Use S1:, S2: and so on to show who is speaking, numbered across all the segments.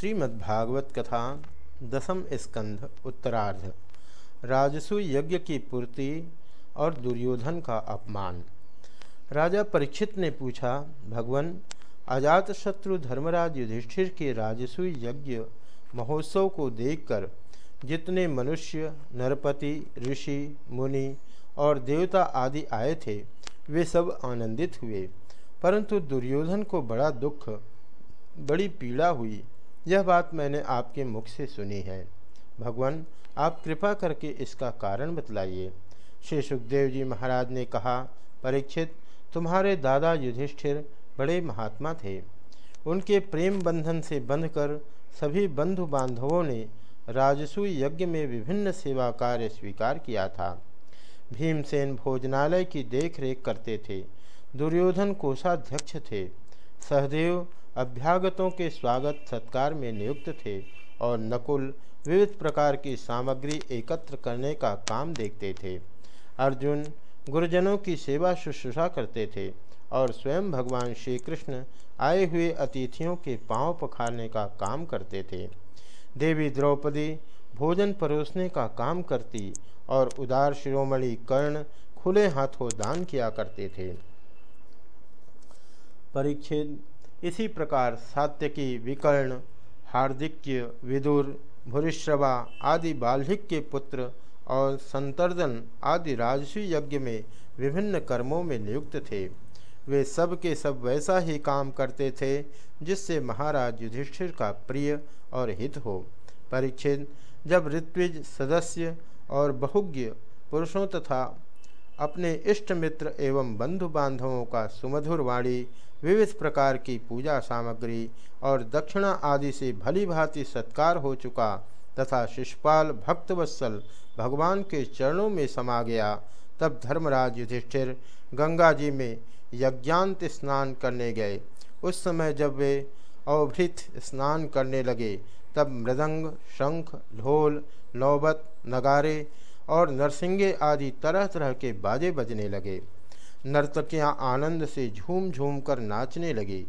S1: श्रीमद्भागवत कथा दसम स्कंध उत्तरार्ध। राजसु यज्ञ की पूर्ति और दुर्योधन का अपमान। राजा परीक्षित ने पूछा, भगवान अजात शत्रु धर्मराज युधिष्ठिर के राजसु यज्ञ महोत्सव को देखकर जितने मनुष्य, नरपति, ऋषि, मुनि और देवता आदि आए थे, वे सब आनंदित हुए। परंतु दुर्योधन को बड़ा दुख, बड़ी पीड़ा हुई। यह बात मैंने आपके मुख से सुनी है। भगवान, आप कृपा करके इसका कारण बतलाइए। श्री सुखदेव जी महाराज ने कहा, परीक्षित, तुम्हारे दादा युधिष्ठिर बड़े महात्मा थे। उनके प्रेम बंधन से बंधकर सभी बंधु बांधवों ने राजसु यज्ञ में विभिन्न सेवा कार्य स्वीकार किया था। भीमसेन भोजनालय की देखरेख करते थे। दुर्योधन कोषाध्यक्ष थे। सहदेव अभ्यागतों के स्वागत सत्कार में नियुक्त थे और नकुल विविध प्रकार की सामग्री एकत्र करने का काम देखते थे। अर्जुन गुरुजनों की सेवा शुश्रूषा करते थे और स्वयं भगवान श्री कृष्ण आए हुए अतिथियों के पाँव पखारने का काम करते थे। देवी द्रौपदी भोजन परोसने का काम करती और उदार शिरोमणि कर्ण खुले हाथों दान किया करते थे। परीक्षित इसी प्रकार सात्यकी विकर्ण हार्दिक्य विदुर, भूरिश्रवा आदि बाल्हिक के पुत्र और संतर्दन आदि राजसी यज्ञ में विभिन्न कर्मों में नियुक्त थे। वे सब के सब वैसा ही काम करते थे, जिससे महाराज युधिष्ठिर का प्रिय और हित हो। परीक्षित जब ऋत्विज सदस्य और बहुज्ञ पुरुषों तथा अपने इष्ट मित्र एवं बंधु बांधवों का सुमधुर वाणी, विविध प्रकार की पूजा सामग्री और दक्षिणा आदि से भली भांति सत्कार हो चुका तथा शिषपाल भक्तवत्सल भगवान के चरणों में समा गया, तब धर्मराज युधिष्ठिर गंगा जी में यज्ञांत स्नान करने गए। उस समय जब वे अवभृत स्नान करने लगे, तब मृदंग, शंख, ढोल, नौबत, नगारे और नरसिंगे आदि तरह तरह के बाजे बजने लगे। नर्तकियाँ आनंद से झूम झूम कर नाचने लगी।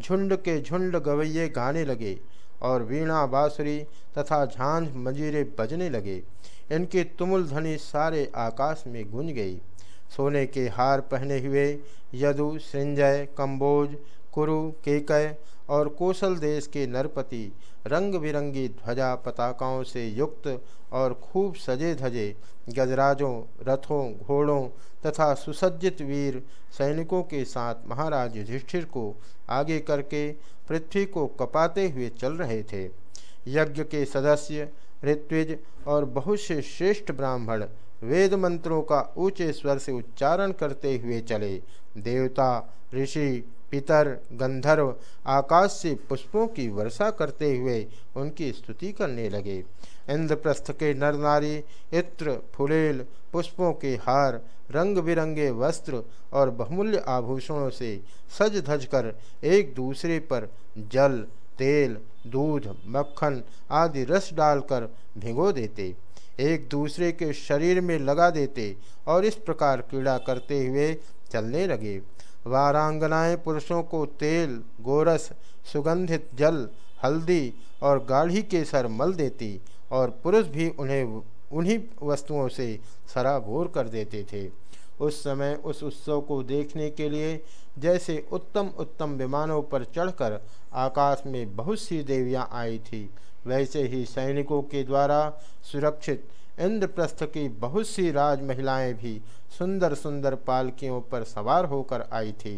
S1: झुंड के झुंड गवैये गाने लगे और वीणा बाँसुरी तथा झांझ मजीरे बजने लगे। इनकी तुमुल ध्वनि सारे आकाश में गूंज गई। सोने के हार पहने हुए यदु, संजय कम्बोज कुरु, केकय और कौशल देश के नरपति रंग बिरंगी ध्वजा पताकाओं से युक्त और खूब सजे धजे गजराजों, रथों, घोड़ों तथा सुसज्जित वीर सैनिकों के साथ महाराज युधिष्ठिर को आगे करके पृथ्वी को कपाते हुए चल रहे थे। यज्ञ के सदस्य, ऋत्विज और बहुत से श्रेष्ठ ब्राह्मण वेद मंत्रों का ऊँचे स्वर से उच्चारण करते हुए चले। देवता, ऋषि पितर, गंधर्व, आकाश से पुष्पों की वर्षा करते हुए उनकी स्तुति करने लगे। इंद्रप्रस्थ के नर नारी, इत्र, फुलेल, पुष्पों के हार रंग बिरंगे वस्त्र और बहुमूल्य आभूषणों से सज धज कर एक दूसरे पर जल, तेल, दूध, मक्खन आदि रस डालकर भिगो देते। एक दूसरे के शरीर में लगा देते और इस प्रकार क्रीड़ा करते हुए चलने लगे। वारांगनाएँ पुरुषों को तेल, गोरस, सुगंधित जल, हल्दी और गाढ़ी केसर मल देती और पुरुष भी उन्हें उन्हीं वस्तुओं से सराबोर कर देते थे। उस समय उस उत्सव को देखने के लिए जैसे उत्तम उत्तम विमानों पर चढ़कर आकाश में बहुत सी देवियाँ आई थी, वैसे ही सैनिकों के द्वारा सुरक्षित इंद्रप्रस्थ की बहुत सी राज महिलाएँ भी सुंदर सुंदर पालकियों पर सवार होकर आई थी।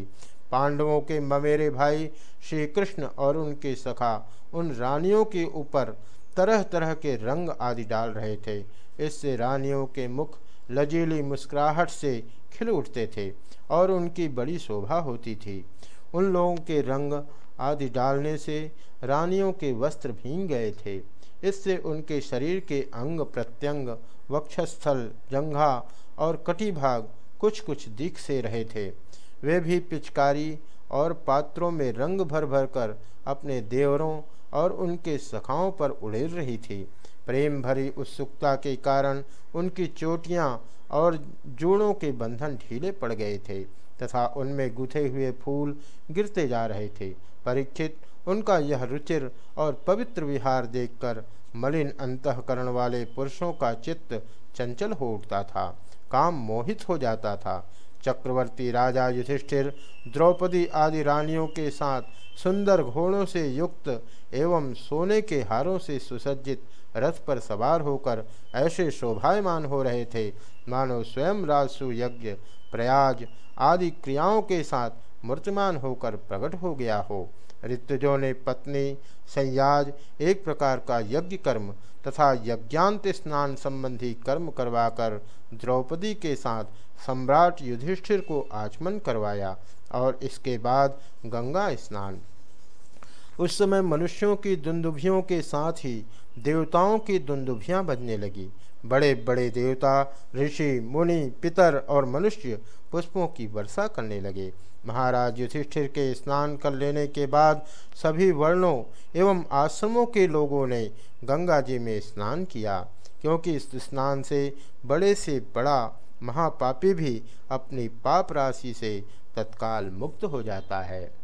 S1: पांडवों के ममेरे भाई श्री कृष्ण और उनके सखा उन रानियों के ऊपर तरह तरह के रंग आदि डाल रहे थे। इससे रानियों के मुख लजीली मुस्कुराहट से खिल उठते थे और उनकी बड़ी शोभा होती थी। उन लोगों के रंग आदि डालने से रानियों के वस्त्र भींग गए थे। इससे उनके शरीर के अंग प्रत्यंग, वक्षस्थल, जंघा और कटिभाग कुछ कुछ दिख से रहे थे। वे भी पिचकारी और पात्रों में रंग भर भर कर अपने देवरों और उनके सखाओं पर उड़ेल रही थी। प्रेम भरी उत्सुकता के कारण उनकी चोटियाँ और जोड़ों के बंधन ढीले पड़ गए थे। तथा उनमें गुथे हुए फूल गिरते जा रहे थे। परीक्षित, उनका यह रुचिर और पवित्र विहार देखकर मलिन अंतकरण वाले पुरुषों का चित्त चंचल हो उठता था, काम मोहित हो जाता था। चक्रवर्ती राजा युधिष्ठिर, द्रौपदी आदि रानियों के साथ सुंदर घोड़ों से युक्त एवं सोने के हारों से सुसज्जित रथ पर सवार होकर ऐसे शोभायमान हो रहे थे। मानो स्वयं राजसु यज्ञ प्रयाज आदि क्रियाओं के साथ मूर्तिमान होकर प्रकट हो गया हो। ऋतुजों ने पत्नी, संयाज, एक प्रकार का यज्ञ कर्म तथा यज्ञांत स्नान संबंधी कर्म करवाकर द्रौपदी के साथ सम्राट युधिष्ठिर को आचमन करवाया और इसके बाद गंगा स्नान। उस समय मनुष्यों की दुंदुभियों के साथ ही देवताओं की दुंदुभियाँ बजने लगी। बड़े बड़े देवता, ऋषि, मुनि, पितर और मनुष्य पुष्पों की वर्षा करने लगे। महाराज युधिष्ठिर के स्नान कर लेने के बाद सभी वर्णों एवं आश्रमों के लोगों ने गंगा जी में स्नान किया, क्योंकि इस स्नान से बड़े से बड़ा महापापी भी अपनी पाप राशि से तत्काल मुक्त हो जाता है।